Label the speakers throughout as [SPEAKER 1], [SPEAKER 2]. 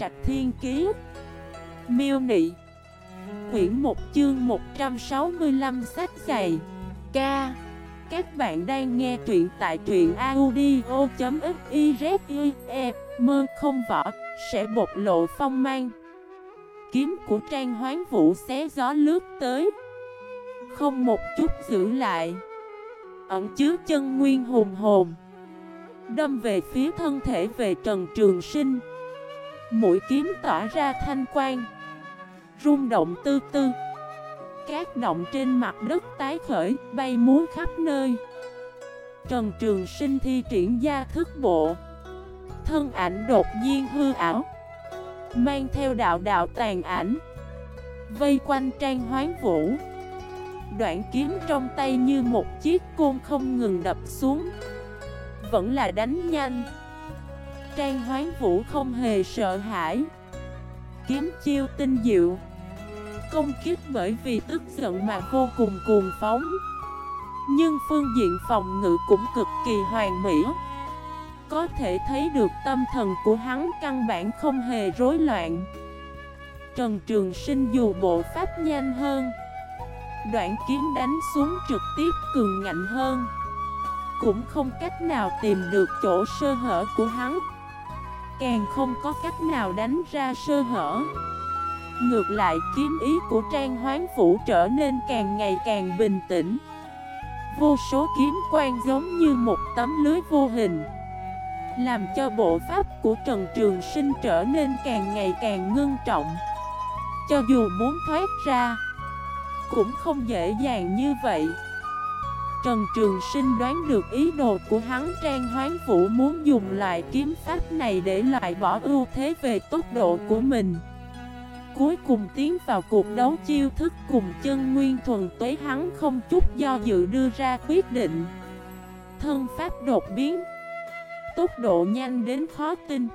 [SPEAKER 1] Trạch Thiên Kiế Miêu Nị. Quyển 1 chương 165 sách dày Ca. Các bạn đang nghe truyện tại truyện audio.xyz Mơ không võ Sẽ bộc lộ phong mang. Kiếm của Trang Hoán Vũ xé gió lướt tới. Không một chút giữ lại. Ẩn chứa chân nguyên hùng hồn. Đâm về phía thân thể về Trần Trường Sinh. Mũi kiếm tỏa ra thanh quang, Rung động tư tư. Các động trên mặt đất tái khởi, Bay múa khắp nơi. Trần Trường Sinh thi triển gia thức bộ. Thân ảnh đột nhiên hư ảo, Mang theo đạo đạo tàn ảnh, Vây quanh trang hoán vũ. Đoạn kiếm trong tay như một chiếc côn không ngừng đập xuống, Vẫn là đánh nhanh. Trang hoán vũ không hề sợ hãi. Kiếm chiêu tinh diệu. Công kiếp bởi vì tức giận mà vô cùng cuồng phóng. Nhưng phương diện phòng ngự cũng cực kỳ hoàn mỹ. Có thể thấy được tâm thần của hắn căn bản không hề rối loạn. Trần Trường Sinh dù bộ pháp nhanh hơn, Đoạn kiếm đánh xuống trực tiếp cường ngạnh hơn. Cũng không cách nào tìm được chỗ sơ hở của hắn. Càng không có cách nào đánh ra sơ hở. Ngược lại, kiếm ý của Trang Hoán Vũ trở nên càng ngày càng bình tĩnh. Vô số kiếm quang giống như một tấm lưới vô hình, Làm cho bộ pháp của Trần Trường Sinh trở nên càng ngày càng ngưng trọng. Cho dù muốn thoát ra, Cũng không dễ dàng như vậy. Trần Trường Sinh đoán được ý đồ của hắn, Trang Hoán Vũ muốn dùng loại kiếm pháp này để loại bỏ ưu thế về tốc độ của mình. Cuối cùng tiến vào cuộc đấu chiêu thức cùng chân nguyên thuần tuế, hắn không chút do dự đưa ra quyết định. Thân pháp đột biến. Tốc độ nhanh đến khó tin.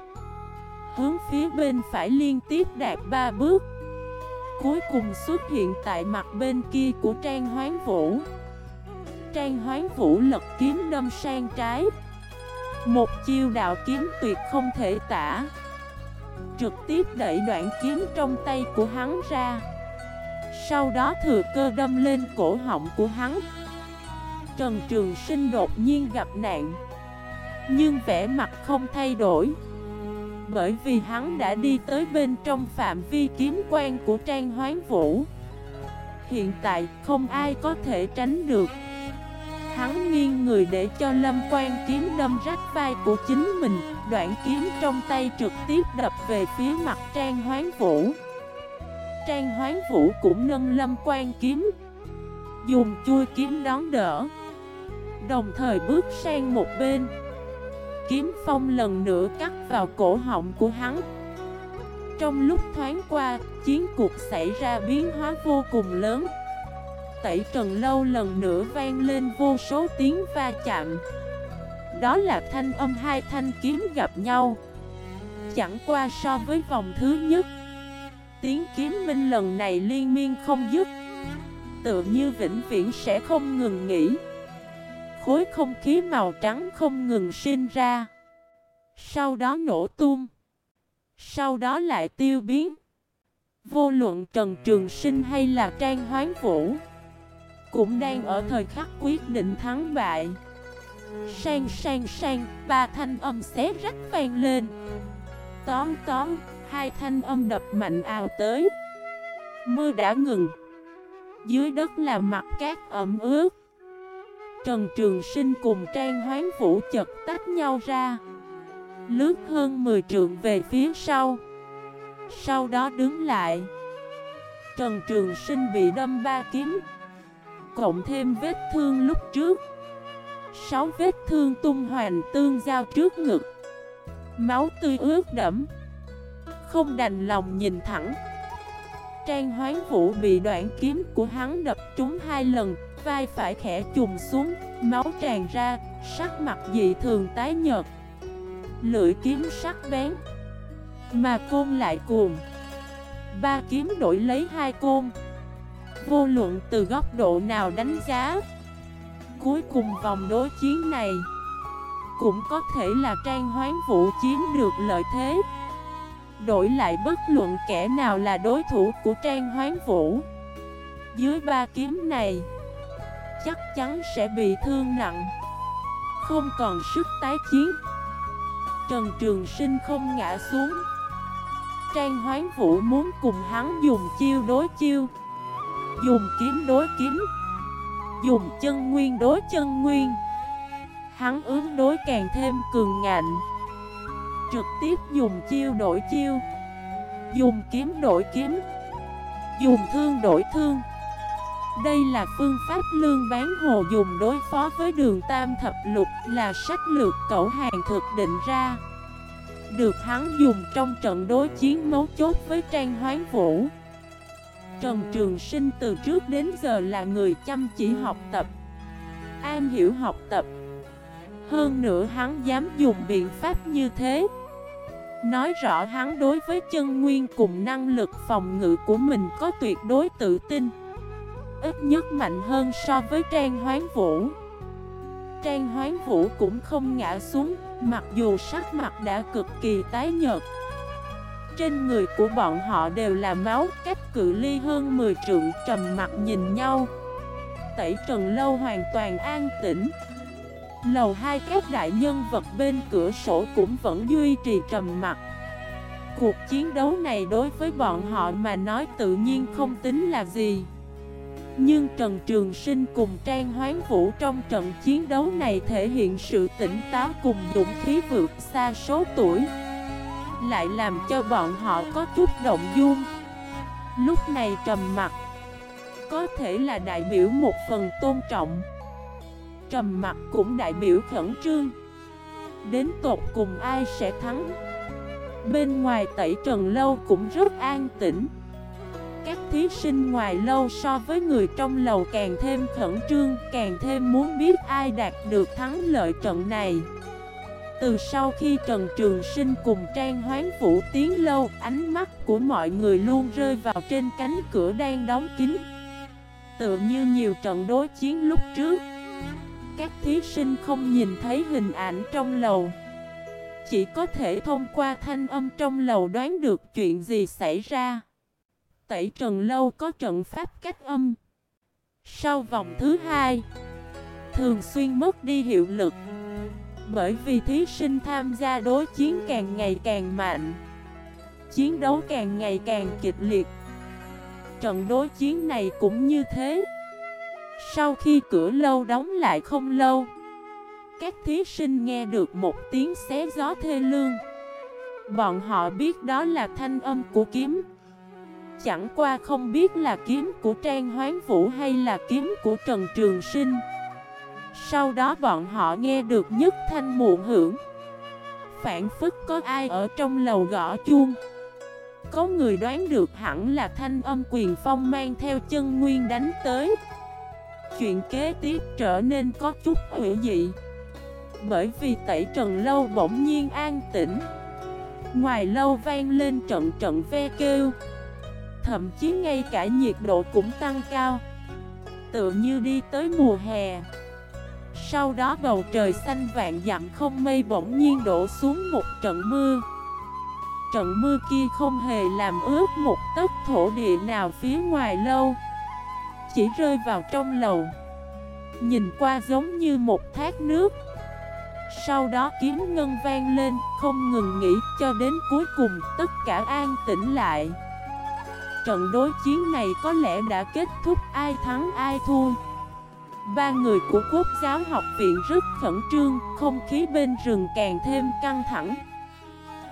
[SPEAKER 1] Hướng phía bên phải liên tiếp đạt ba bước. Cuối cùng xuất hiện tại mặt bên kia của Trang Hoán Vũ. Trang hoán vũ lật kiếm đâm sang trái. Một chiêu đạo kiếm tuyệt không thể tả. Trực tiếp đẩy đoạn kiếm trong tay của hắn ra. Sau đó thừa cơ đâm lên cổ họng của hắn. Trần Trường Sinh đột nhiên gặp nạn. Nhưng vẻ mặt không thay đổi. Bởi vì hắn đã đi tới bên trong phạm vi kiếm quan của Trang Hoán Vũ. Hiện tại không ai có thể tránh được. Hắn nghiêng người để cho lâm quan kiếm đâm rách vai của chính mình. Đoạn kiếm trong tay trực tiếp đập về phía mặt Trang Hoán Vũ. Trang Hoán Vũ cũng nâng lâm quan kiếm Dùng chui kiếm đón đỡ Đồng thời bước sang một bên. Kiếm phong lần nữa cắt vào cổ họng của hắn. Trong lúc thoáng qua, chiến cuộc xảy ra biến hóa vô cùng lớn tẩy trần lâu lần nữa vang lên vô số tiếng va chạm. Đó là thanh âm hai thanh kiếm gặp nhau. Chẳng qua so với vòng thứ nhất, Tiếng kiếm minh lần này liên miên không dứt. Tự như vĩnh viễn sẽ không ngừng nghỉ. Khối không khí màu trắng không ngừng sinh ra. Sau đó nổ tung. Sau đó lại tiêu biến. Vô luận Trần Trường Sinh hay là Trang Hoán Vũ cũng đang ở thời khắc quyết định thắng bại. Sang sang sang, ba thanh âm xé rách vang lên. Tóm tóm, hai thanh âm đập mạnh ào tới. Mưa đã ngừng. Dưới đất là mặt cát ẩm ướt. Trần Trường Sinh cùng Trang Hoán Vũ chật tách nhau ra. Lướt hơn 10 trượng về phía sau. Sau đó đứng lại. Trần Trường Sinh bị đâm ba kiếm. Cộng thêm vết thương lúc trước. Sáu vết thương tung hoành tương giao trước ngực. Máu tươi ướt đẫm. Không đành lòng nhìn thẳng. Trang hoán vũ bị đoạn kiếm của hắn đập trúng hai lần, Vai phải khẽ trùng xuống, Máu tràn ra, Sắc mặt dị thường tái nhợt. Lưỡi kiếm sắc bén, Mà côn lại cuồng. Ba kiếm đổi lấy hai côn Vô luận từ góc độ nào đánh giá, Cuối cùng vòng đối chiến này Cũng có thể là trang hoán vũ chiếm được lợi thế. Đổi lại bất luận kẻ nào là đối thủ của Trang Hoán Vũ, Dưới ba kiếm này Chắc chắn sẽ bị thương nặng, Không còn sức tái chiến. Trần Trường Sinh không ngã xuống. Trang Hoán Vũ muốn cùng hắn dùng chiêu đối chiêu. Dùng kiếm đối kiếm. Dùng chân nguyên đối chân nguyên. Hắn ứng đối càng thêm cường ngạnh. Trực tiếp dùng chiêu đổi chiêu. Dùng kiếm đổi kiếm. Dùng thương đổi thương. Đây là phương pháp lương bán hồ dùng đối phó với đường tam thập lục Là sách lược cẩu hàng thực định ra. Được hắn dùng trong trận đối chiến mấu chốt với Trang Hoán Vũ. Trần Trường Sinh từ trước đến giờ là người chăm chỉ học tập An hiểu học tập. Hơn nữa hắn dám dùng biện pháp như thế. Nói rõ hắn đối với chân nguyên cùng năng lực phòng ngự của mình có tuyệt đối tự tin Ít nhất mạnh hơn so với Trang Hoán Vũ. Trang Hoán Vũ cũng không ngã xuống Mặc dù sắc mặt đã cực kỳ tái nhợt trên người của bọn họ đều là máu, Cách cự ly hơn 10 trượng, trầm mặt nhìn nhau. Tẩy trần lâu hoàn toàn an tĩnh. Lầu hai các đại nhân vật bên cửa sổ cũng vẫn duy trì trầm mặt. Cuộc chiến đấu này đối với bọn họ mà nói tự nhiên không tính là gì. Nhưng Trần Trường Sinh cùng Trang Hoán Vũ trong trận chiến đấu này thể hiện sự tỉnh táo cùng dũng khí vượt xa số tuổi lại làm cho bọn họ có chút động dung. Lúc này trầm mặt Có thể là đại biểu một phần tôn trọng. Trầm mặt cũng đại biểu khẩn trương. Đến tột cùng ai sẽ thắng? Bên ngoài tẩy trần lâu cũng rất an tĩnh. Các thí sinh ngoài lâu so với người trong lầu càng thêm khẩn trương, Càng thêm muốn biết ai đạt được thắng lợi trận này từ sau khi Trần Trường Sinh cùng Trang Hoán Vũ tiến lâu, Ánh mắt của mọi người luôn rơi vào trên cánh cửa đang đóng kín. Tựa như nhiều trận đối chiến lúc trước, Các thí sinh không nhìn thấy hình ảnh trong lầu. Chỉ có thể thông qua thanh âm trong lầu đoán được chuyện gì xảy ra. Tẩy Trần Lâu có trận pháp cách âm. Sau vòng thứ hai, Thường xuyên mất đi hiệu lực bởi vì thí sinh tham gia đối chiến càng ngày càng mạnh, Chiến đấu càng ngày càng kịch liệt. Trận đối chiến này cũng như thế. Sau khi cửa lâu đóng lại không lâu, Các thí sinh nghe được một tiếng xé gió thê lương. Bọn họ biết đó là thanh âm của kiếm. Chẳng qua không biết là kiếm của Trang Hoán Vũ hay là kiếm của Trần Trường Sinh sau đó bọn họ nghe được nhất thanh muộn hưởng. Phản phức có ai ở trong lầu gõ chuông. Có người đoán được hẳn là thanh âm quyền phong mang theo chân nguyên đánh tới. Chuyện kế tiếp trở nên có chút hữu dị. Bởi vì tẩy trần lâu bỗng nhiên an tĩnh. Ngoài lâu vang lên trận trận ve kêu. Thậm chí ngay cả nhiệt độ cũng tăng cao. Tựa như đi tới mùa hè sau đó bầu trời xanh vạn dặm không mây bỗng nhiên đổ xuống một trận mưa. Trận mưa kia không hề làm ướt một tấc thổ địa nào phía ngoài lâu. Chỉ rơi vào trong lầu. Nhìn qua giống như một thác nước. Sau đó kiếm ngân vang lên, Không ngừng nghỉ cho đến cuối cùng tất cả an tĩnh lại. Trận đối chiến này có lẽ đã kết thúc, ai thắng ai thua. Ba người của quốc giáo học viện rất khẩn trương, không khí bên rừng càng thêm căng thẳng.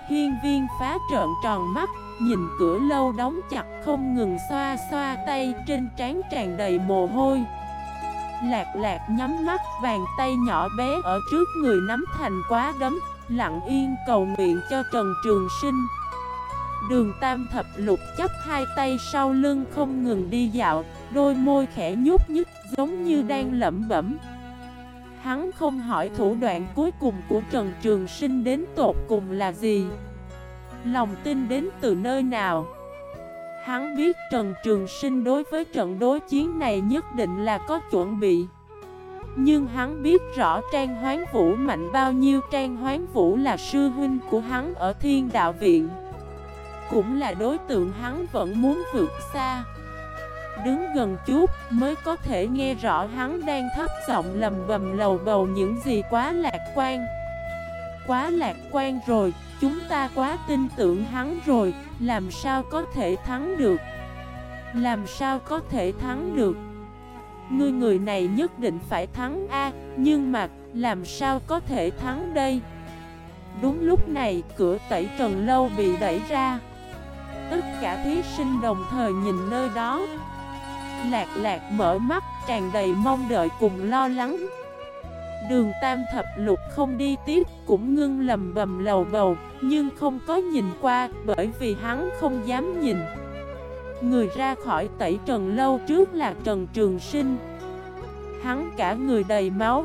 [SPEAKER 1] Hiên viên phá trợn tròn mắt, nhìn cửa lâu đóng chặt không ngừng xoa xoa tay trên trán tràn đầy mồ hôi. Lạc lạc nhắm mắt bàn tay nhỏ bé ở trước người nắm thành quá đấm, lặng yên cầu nguyện cho Trần Trường Sinh. Đường tam thập lục chấp hai tay sau lưng không ngừng đi dạo, đôi môi khẽ nhúc nhích giống như đang lẩm bẩm. Hắn không hỏi thủ đoạn cuối cùng của Trần Trường Sinh đến tột cùng là gì. Lòng tin đến từ nơi nào. Hắn biết Trần Trường Sinh đối với trận đối chiến này nhất định là có chuẩn bị. Nhưng hắn biết rõ Trang Hoán Vũ mạnh bao nhiêu Trang Hoán Vũ là sư huynh của hắn ở Thiên Đạo Viện cũng là đối tượng hắn vẫn muốn vượt xa. Đứng gần chút mới có thể nghe rõ hắn đang thấp giọng lầm bầm lầu bầu những gì quá lạc quan. Quá lạc quan rồi, chúng ta quá tin tưởng hắn rồi, làm sao có thể thắng được? Làm sao có thể thắng được? Ngươi người này nhất định phải thắng A Nhưng mà làm sao có thể thắng đây? Đúng lúc này cửa tẩy trần lâu bị đẩy ra. Tất cả thí sinh đồng thời nhìn nơi đó. Lạc lạc mở mắt, tràn đầy mong đợi cùng lo lắng. Đường tam thập lục không đi tiếp, cũng ngưng lầm bầm lầu bầu, Nhưng không có nhìn qua, bởi vì hắn không dám nhìn. Người ra khỏi tẩy trần lâu trước là Trần Trường Sinh. Hắn cả người đầy máu.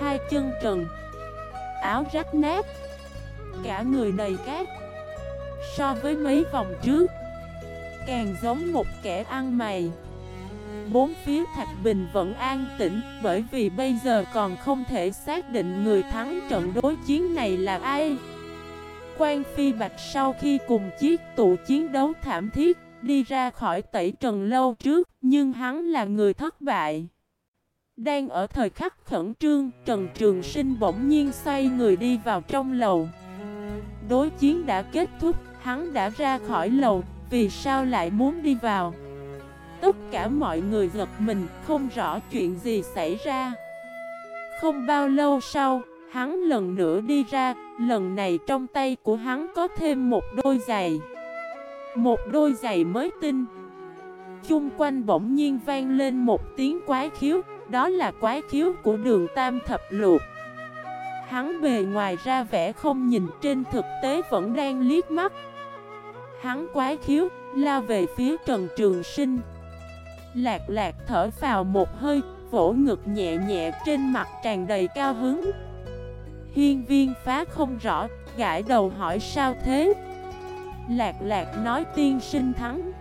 [SPEAKER 1] Hai chân trần. Áo rách nát. Cả người đầy cát. So với mấy vòng trước. Càng giống một kẻ ăn mày. Bốn phía Thạch Bình vẫn an tĩnh, Bởi vì bây giờ còn không thể xác định người thắng trận đối chiến này là ai. Quan Phi Bạch sau khi cùng chiếc tụ chiến đấu thảm thiết, Đi ra khỏi tẩy trần lâu trước, Nhưng hắn là người thất bại. Đang ở thời khắc khẩn trương, Trần Trường Sinh bỗng nhiên xoay người đi vào trong lầu. Đối chiến đã kết thúc, Hắn đã ra khỏi lầu, Vì sao lại muốn đi vào? Tất cả mọi người giật mình, Không rõ chuyện gì xảy ra. Không bao lâu sau, Hắn lần nữa đi ra, Lần này trong tay của hắn có thêm một đôi giày. Một đôi giày mới tinh. Chung quanh bỗng nhiên vang lên một tiếng quái khiếu, Đó là quái khiếu của đường tam thập luộc Hắn bề ngoài ra vẻ không nhìn trên thực tế vẫn đang liếc mắt. Hắn quái khiếu, la về phía Trần Trường Sinh. Lạc lạc thở vào một hơi, vỗ ngực nhẹ nhẹ trên mặt tràn đầy cao hứng. Hiên viên phá không rõ, gãi đầu hỏi sao thế? Lạc lạc nói tiên sinh thắng.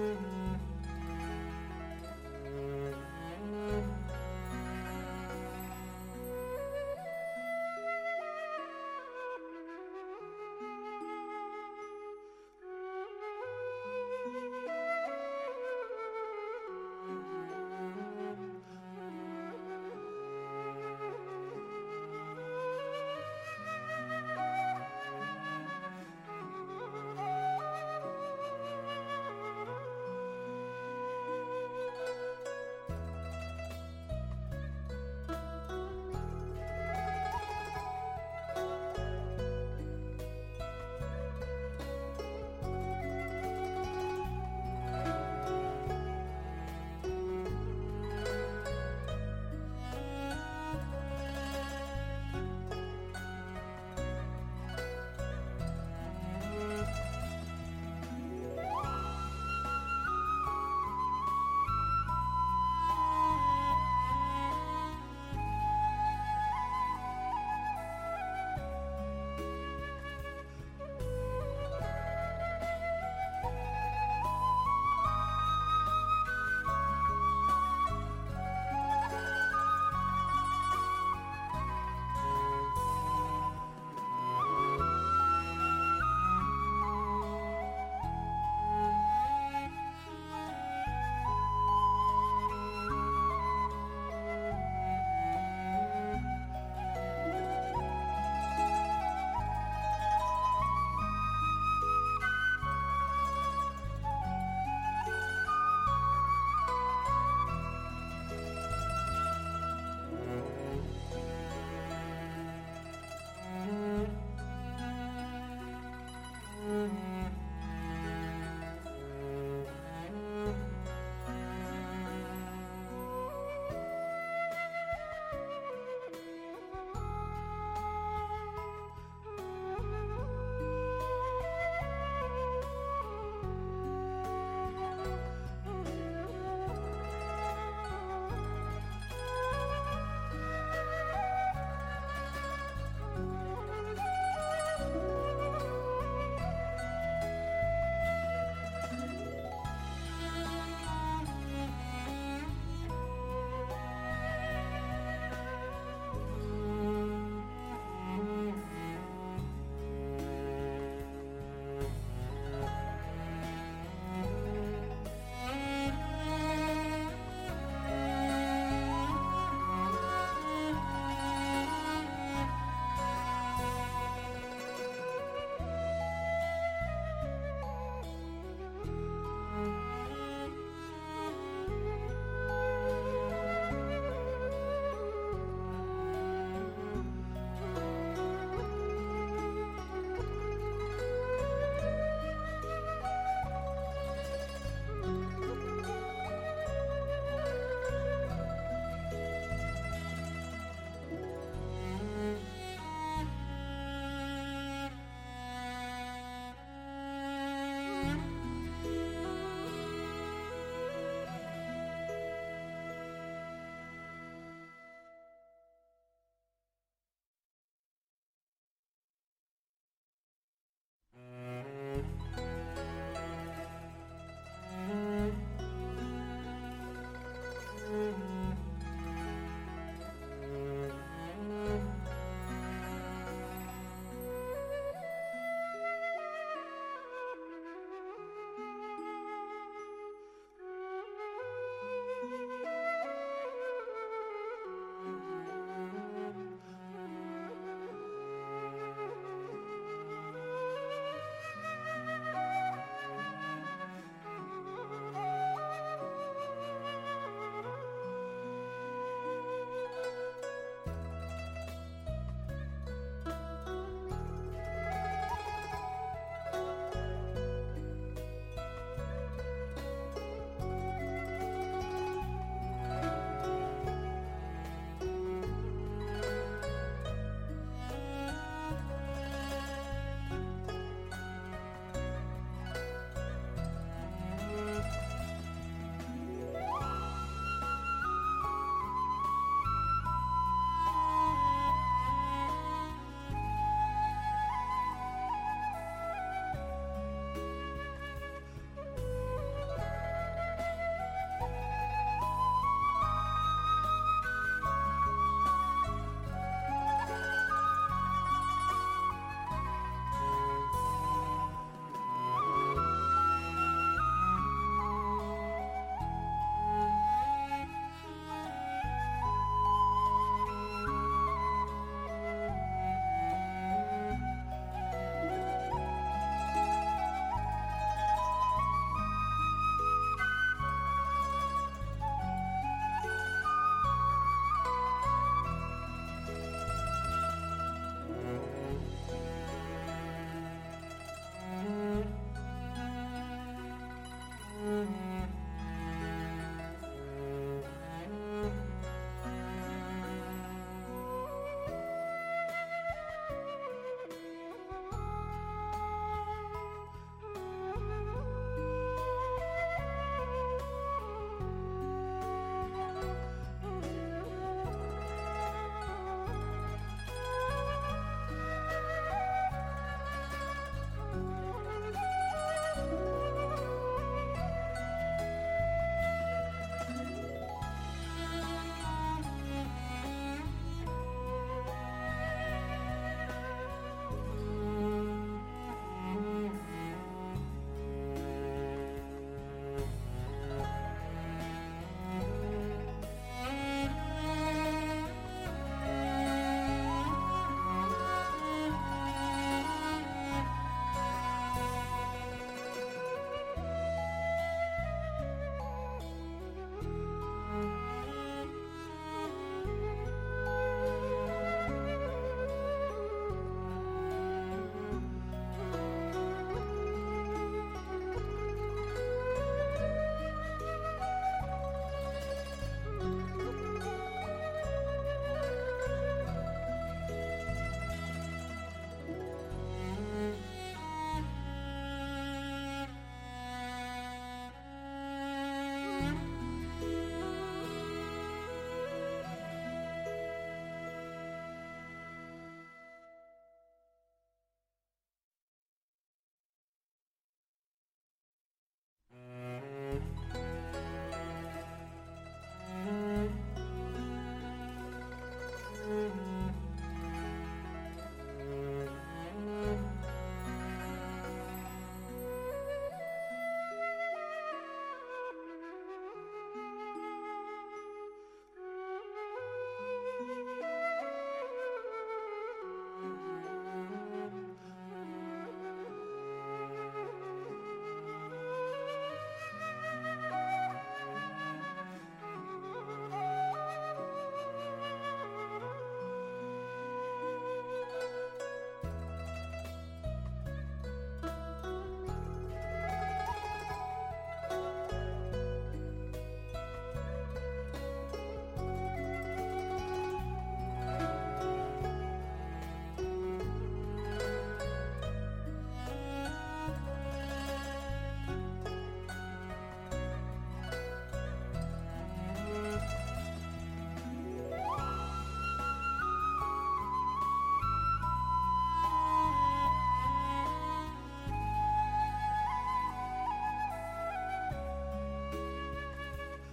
[SPEAKER 1] Mm-hmm.